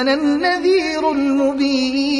أنا النذير المبين.